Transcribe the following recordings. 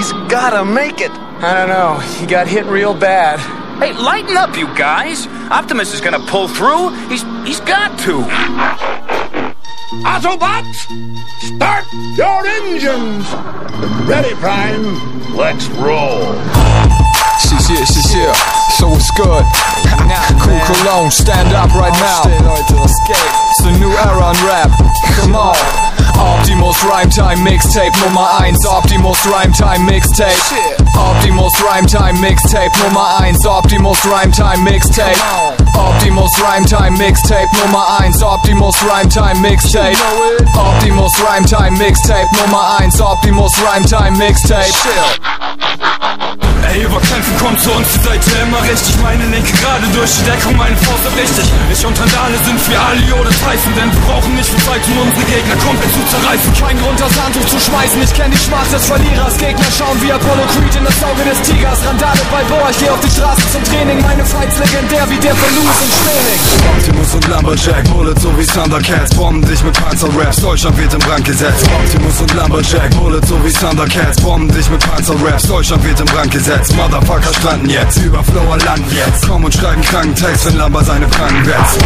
He's gotta make it. I don't know. He got hit real bad. Hey, lighten up, you guys. Optimus is gonna pull through. He's he's got to. Autobots, start your engines. Ready, Prime. Let's roll. She's here, she's here. So it's good. Cool Cologne, stand up right now. It's a new era in rap. Come on. Optimus Rhyme Time Mixtape Nummer 1 Optimus Rhyme Time Mixtape. Optimus Rhyme Time Mixtape Nummer 1 Optimus Rhyme Time Mixtape. Optimus Rhyme Time Mixtape Nummer 1 Optimus Rhyme Time Mixtape. Optimus Rhyme Time Mixtape Nummer 1 Optimus Rhyme Time Mixtape Ey, Überkämpfen kommt zu uns, seid ja immer richtig. Meine Linke gerade durch die Deckung, meine Faust richtig. Ich und Randale sind wie Ali oder Tyson, denn wir brauchen nicht viel Zeit, um unsere Gegner komplett zu zerreißen. Kein Grund, das Handtuch zu schmeißen. Ich kenn die Schmerz des Verlierers. Gegner schauen wie Apollo Creed in das Auge des Tigers. Randale bei Boah, ich geh auf die Straße zum Training. Meine Fights legendär wie der von Lewis und Schmeling. Optimus und Lumberjack, Bullet so wie Thundercats, bomben dich mit Panzerraps, Deutschland wird im Brand gesetzt. Optimus und Lumberjack, Bullet so wie Thundercats, bomben dich mit Panzerraps, Deutschland wird im Brand gesetzt. Motherfucker stranden jetzt, über Flower landen jetzt. Komm und schreiben kranken Text, wenn Lumber seine Franken wetzt.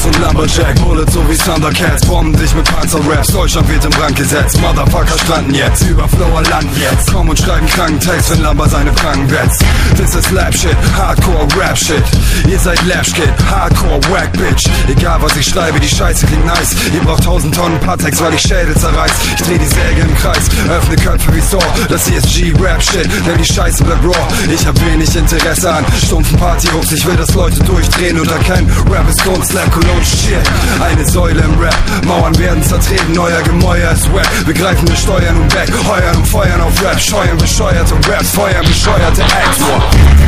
Optimus und Lumberjack, Bullet so wie Thundercats, bomben dich mit Panzerraps, Deutschland wird im Brand gesetzt. Motherfucker stranden jetzt, über Flower landen jetzt. Komm und schreiben kranken Text, wenn Lumber seine Franken wetzt. This is Lab Shit, Hardcore Rap Shit. Ihr seid Lash Hardcore Wack Bitch. Egal was ich schreibe, die Scheiße klingt nice. Ihr braucht tausend Tonnen Patex, weil ich Schädel zerreiß. Ich dreh die Säge im Kreis, öffne Köpfe wie Saw. Das hier ist G-Rap Shit, denn die Scheiße bleibt raw. Ich hab wenig Interesse an stumpfen Partyhooks. Ich will, dass Leute durchdrehen und erkennen. Rap ist Kunst, Slam, Cologne, Shit. Eine Säule im Rap, Mauern werden zertreten. Neuer Gemäuer ist Web. Wir greifen, wir steuern und weg. Heuern und feuern auf Rap. Scheuern bescheuerte Raps, feuern bescheuerte Acts.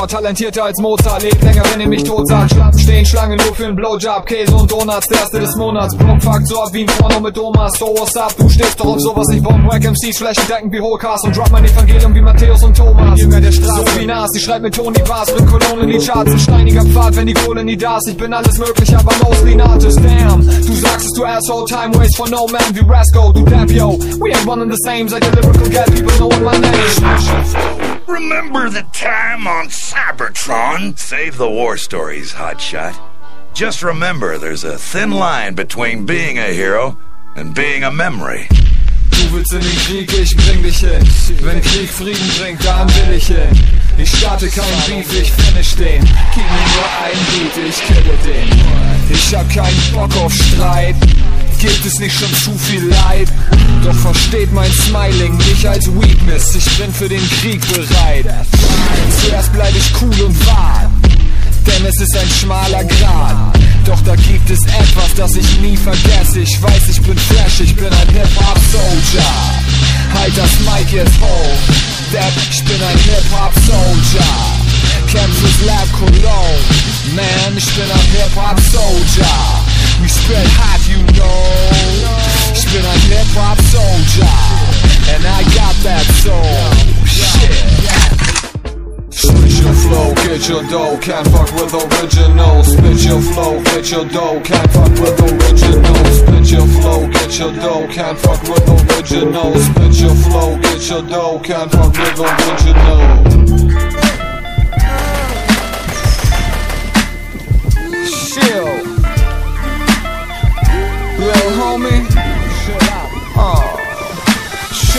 Flow God, talentierter als Mozart, lebt länger, wenn ihr mich tot sagt. Schlangen stehen, Schlangen nur für einen Blowjob, Käse und Donuts, der erste des Monats. Block fuckt so ab wie ein Porno mit Thomas, so what's up, du stehst doch auf sowas, ich bomb Wack MCs, flächendeckend wie Holcast und drop mein Evangelium wie Matthäus und Thomas. Jünger der Straße, so wie Nas, ich schreib mit Tony Bars, bring Cologne in die Charts, ein steiniger Pfad, wenn die Kohle nie da ist. Ich bin alles möglich, aber mostly nahtlos, damn. Du sagst es, du Asshole, time waste for no man wie Rasco, du Dap, yo. We ain't one and the same, seit der Lyrical Gap, people knowing my name. Remember the time on Cybertron? Save the war stories, Hotshot. Just remember there's a thin line between being a hero and being a memory. Du willst in den Krieg, ich bring dich hin. Wenn Krieg Frieden bringt, dann will ich hin. Ich starte keinen Beef, ich finish den. Gib mir nur einen Beat, ich kille den. Ich hab keinen Bock auf Streit. Gibt es nicht schon zu viel Leid? Doch versteht mein Smiling nicht als Weakness. Ich bin für den Krieg bereit. Zuerst bleib ich cool und wahr. Denn es ist ein schmaler Grat. Doch da gibt es etwas, das ich nie vergesse. Ich weiß, ich bin fresh, ich bin ein Hip-Hop-Soldier. Halt das Mic jetzt hoch. Depp, ich bin ein Hip-Hop-Soldier. Fürs Lab Cologne. Man, ich bin ein Hip-Hop-Soldier. We spit hot, you know. Ich bin ein Hip-Hop-Soldier. Your dough, can't fuck with original. Spit your flow, get your dough, can't fuck with original. Spit your flow, get your dough, can't fuck with original. Spit your flow, get your dough, can't fuck with original. Chill, little homie. Chill out. Uh.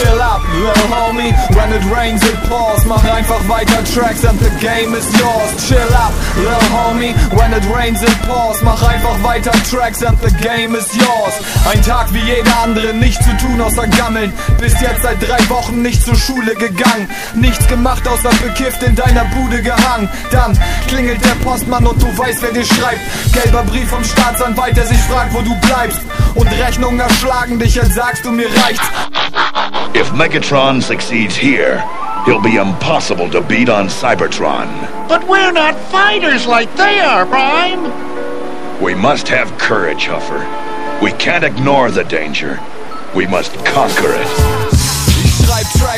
Chill up, little homie. When it rains, it pours. Mach einfach weiter Tracks and the game is yours. Chill up, little homie. When it rains, it pours. Mach einfach weiter Tracks and the game is yours. Ein Tag wie jeder andere, nichts zu tun außer gammeln. Bis jetzt seit drei Wochen nicht zur Schule gegangen. Nichts gemacht außer bekifft in deiner Bude gehangen. Dann klingelt der Postmann und du weißt, wer dir schreibt. Gelber Brief vom Staatsanwalt, der sich fragt, wo du bleibst. Und Rechnungen erschlagen dich, als sagst du mir reicht's. If Megatron succeeds here, he'll be impossible to beat on Cybertron. But we're not fighters like they are, Prime. We must have courage, Huffer. We can't ignore the danger. We must conquer it.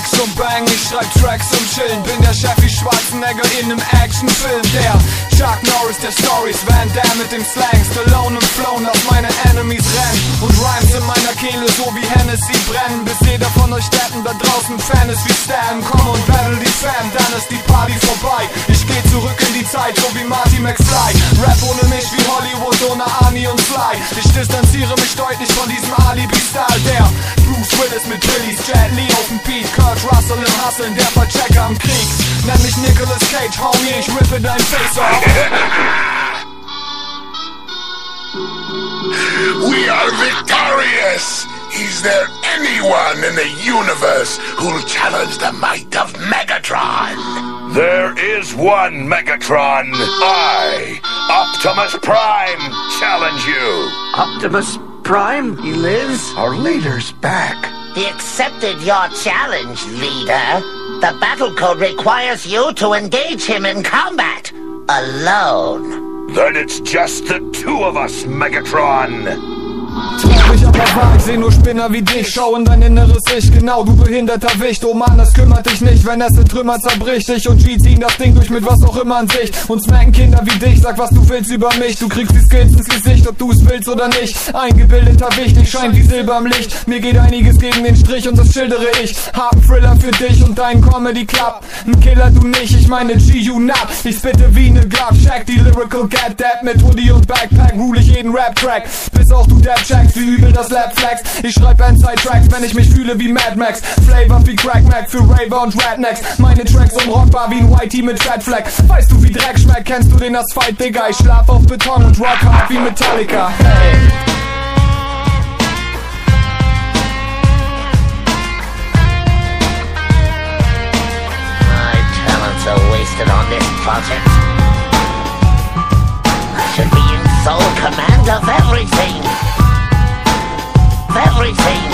Tracks und bang, ich schreib Tracks und chillen. Bin der Chef wie Schwarzenegger in nem Actionfilm. Der Chuck Norris der Stories, Van Damme mit dem Slang. Stallone und Flow, lass meine Enemies rennen. Und Rhymes in meiner Kehle, so wie Hennessy brennen. Bis jeder von euch Städten da draußen Fan ist wie Stan. Komm und battle die Fam, dann ist die Party vorbei. Ich geh zurück in die Zeit, so wie Marty McFly. Rap ohne mich wie Und Fly. Ich distanziere mich deutlich von diesem Alibi-Style. Der Bruce Willis mit Jet Lee auf dem Beat, Kurt Russell im der Verchecker am Krieg. Nenn mich Nicolas Cage, Homie, ich rippe dein Face off. We are victorious! Is there anyone in the universe who'll challenge the might of Megatron? There is one Megatron. I, Optimus Prime, challenge you. Optimus Prime? He lives? Our leader's back. He accepted your challenge, leader. The battle code requires you to engage him in combat. Alone. Then it's just the two of us, Megatron. Traurig, aber wahr, ich seh nur Spinner wie dich. Schau in dein inneres Ich, genau, du behinderter Wicht. Oh Mann, das kümmert dich nicht, wenn es in Trümmer zerbricht. Ich und G ziehen das Ding durch mit was auch immer an Sicht. Und smacken Kinder wie dich, sag was du willst über mich. Du kriegst die Skills ins Gesicht, ob du es willst oder nicht. Eingebildeter Wichtig, scheint wie Silber im Licht. Mir geht einiges gegen den Strich und das schildere ich. Harten Thriller für dich und deinen Comedy Club. Ein Killer du nicht, ich meine G-You Nap Ich spitte wie ne Glove, Shack die Lyrical Get That Mit Hoodie und Backpack. Rule ich jeden Rap-Track Bis auch du Dab checkst, wie übel das Lab flex. Ich schreib Endzeit-Tracks, wenn ich mich fühle wie Mad Max. Flavor wie Crack Mac für Raver und Rednecks. Meine Tracks unrockbar wie ein Whitey mit Fat Flag Weißt du wie Dreck schmeckt, kennst du den Asphalt, Digga? Ich schlaf auf Beton und rock hard wie Metallica. Hey. On this project. I should be in sole command of everything. everything.